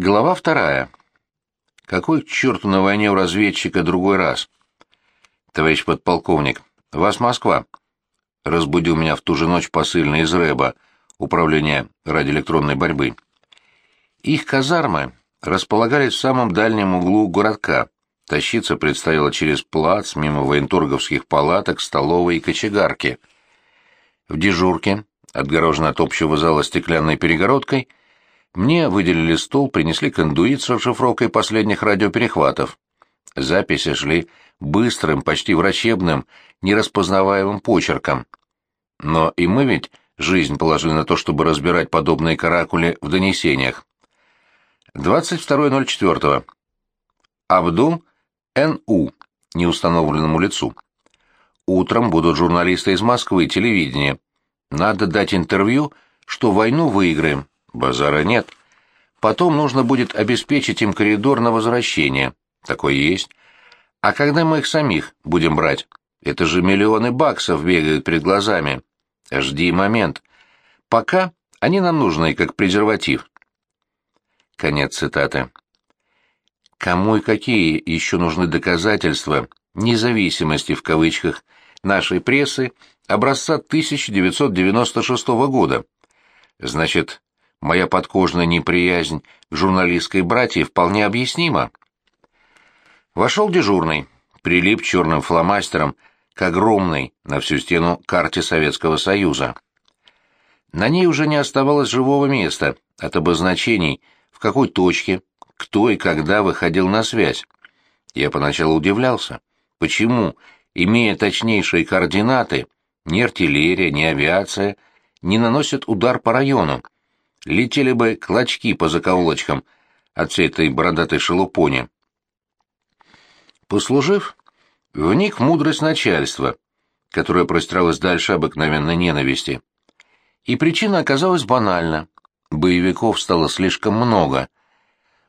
Глава вторая. Какой к черту на войне у разведчика другой раз? Товарищ подполковник, вас Москва. Разбудил меня в ту же ночь посыльный из РЭБа, управления радиоэлектронной борьбы. Их казармы располагались в самом дальнем углу городка. Тащиться предстояло через плац, мимо военторговских палаток, столовой и кочегарки. В дежурке, отгороженной от общего зала стеклянной перегородкой, мне выделили стол, принесли кондуит с расшифровкой последних радиоперехватов. Записи шли быстрым, почти врачебным, нераспознаваемым почерком. Но и мы ведь жизнь положили на то, чтобы разбирать подобные каракули в донесениях. 22.04. Абдул Н.У. неустановленному лицу. Утром будут журналисты из Москвы, телевидения. Надо дать интервью, что войну выиграем. Базара нет. Потом нужно будет обеспечить им коридор на возвращение. Такой есть. А когда мы их самих будем брать? Это же миллионы баксов бегают перед глазами. Жди момент. Пока они нам нужны как презерватив. Конец цитаты. Кому и какие еще нужны доказательства независимости в кавычках нашей прессы образца 1996 года? Значит, моя подкожная неприязнь к журналистской братье вполне объяснима. Вошел дежурный, прилип черным фломастером к огромной на всю стену карте Советского Союза. На ней уже не оставалось живого места от обозначений, в какой точке, кто и когда выходил на связь. Я поначалу удивлялся, почему, имея точнейшие координаты, ни артиллерия, ни авиация не наносят удар по району. Летели бы клочки по закоулочкам от всей этой бородатой шелупони. Послужив, вник в мудрость начальства, которая простиралась дальше обыкновенной ненависти. И причина оказалась банальна. Боевиков стало слишком много.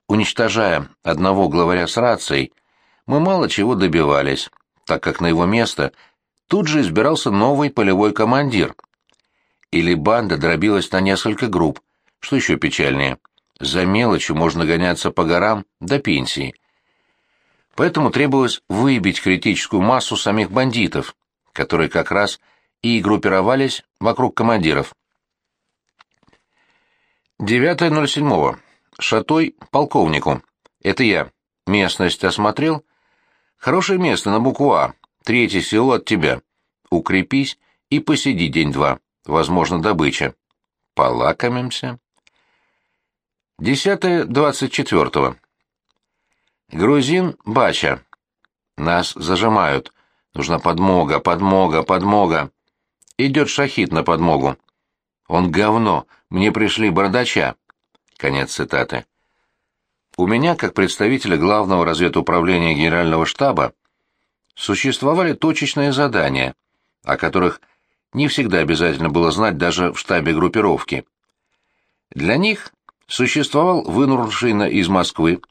Уничтожая одного главаря с рацией, мы мало чего добивались, так как на его место тут же избирался новый полевой командир. Или банда дробилась на несколько групп, что еще печальнее. За мелочью можно гоняться по горам до пенсии. Поэтому требовалось выбить критическую массу самих бандитов, которые как раз и группировались вокруг командиров. 9.07. Шатой полковнику. Это я. Местность осмотрел? Хорошее место на букву А. Третье село от тебя. Укрепись и посиди день-два. Возможно, добыча. Полакомимся. 10.24. Грузин Бача. Нас зажимают. Нужна подмога, подмога, подмога. Идет шахид на подмогу. Он говно. Мне пришли бардача. Конец цитаты. У меня, как представителя главного разведуправления Генерального штаба, существовали точечные задания, о которых не всегда обязательно было знать даже в штабе группировки. Для них существовал вынурнувший из Москвы,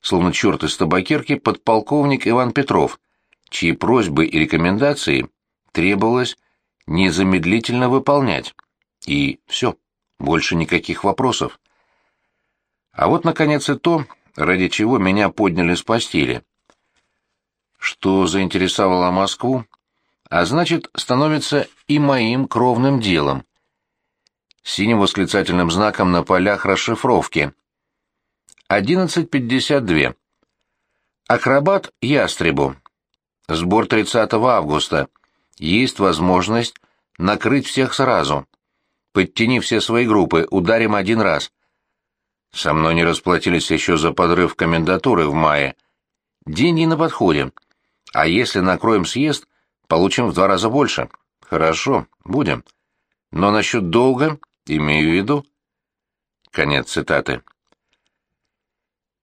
словно черт из табакерки, подполковник Иван Петров, чьи просьбы и рекомендации требовалось незамедлительно выполнять. И все, больше никаких вопросов. А вот, наконец, и то, ради чего меня подняли с постели. Что заинтересовало Москву, а значит, становится и моим кровным делом. Синим восклицательным знаком на полях расшифровки. 11.52. Акробат Ястребу. Сбор 30 августа. Есть возможность накрыть всех сразу. Подтяни все свои группы, ударим один раз. Со мной не расплатились еще за подрыв комендатуры в мае. Деньги на подходе. А если накроем съезд, получим в два раза больше. Хорошо, будем. Но насчет долга имею в виду. Конец цитаты.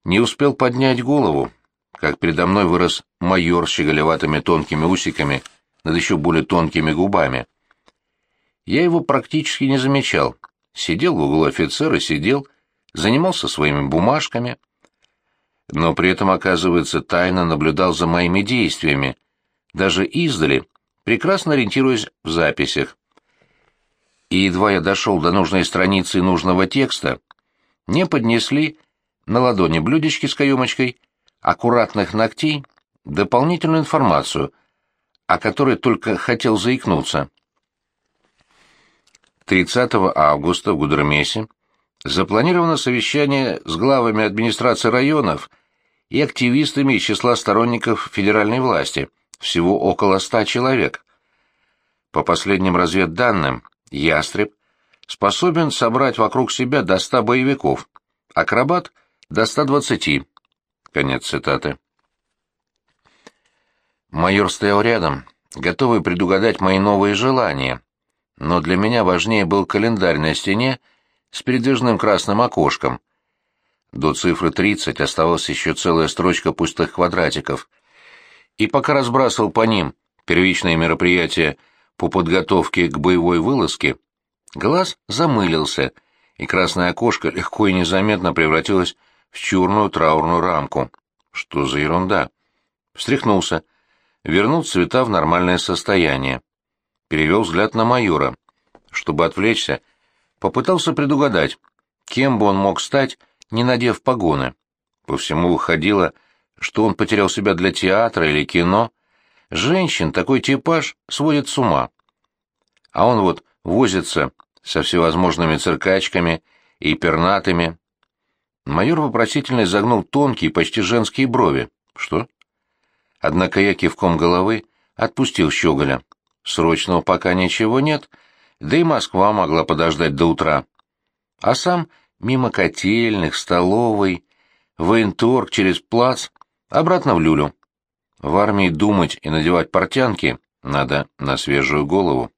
Не успел поднять голову, как передо мной вырос майор с щеголеватыми тонкими усиками над еще более тонкими губами. Я его практически не замечал. Сидел в углу офицера, сидел, занимался своими бумажками, но при этом, оказывается, тайно наблюдал за моими действиями, даже издали, прекрасно ориентируясь в записях. И едва я дошел до нужной страницы нужного текста, мне поднесли на ладони блюдечки с каемочкой, аккуратных ногтей, дополнительную информацию, о которой только хотел заикнуться. 30 августа в Гудермесе запланировано совещание с главами администрации районов и активистами из числа сторонников федеральной власти, всего около ста человек. По последним разведданным, «Ястреб» способен собрать вокруг себя до ста боевиков, акробат — до 120. Конец цитаты. Майор стоял рядом, готовый предугадать мои новые желания, но для меня важнее был календарь на стене с передвижным красным окошком. До цифры 30 оставалась еще целая строчка пустых квадратиков. И пока разбрасывал по ним первичные мероприятия по подготовке к боевой вылазке, глаз замылился, и красное окошко легко и незаметно превратилось в черную траурную рамку. Что за ерунда? Встряхнулся. Вернул цвета в нормальное состояние. Перевел взгляд на майора. Чтобы отвлечься, попытался предугадать, кем бы он мог стать, не надев погоны. По всему выходило, что он потерял себя для театра или кино. Женщин такой типаж сводит с ума. А он вот возится со всевозможными циркачками и пернатыми, Майор вопросительно изогнул тонкие, почти женские брови. «Что?» Однако я кивком головы отпустил Щеголя. Срочного пока ничего нет, да и Москва могла подождать до утра. А сам мимо котельных, столовой, военторг через плац, обратно в люлю. В армии думать и надевать портянки надо на свежую голову.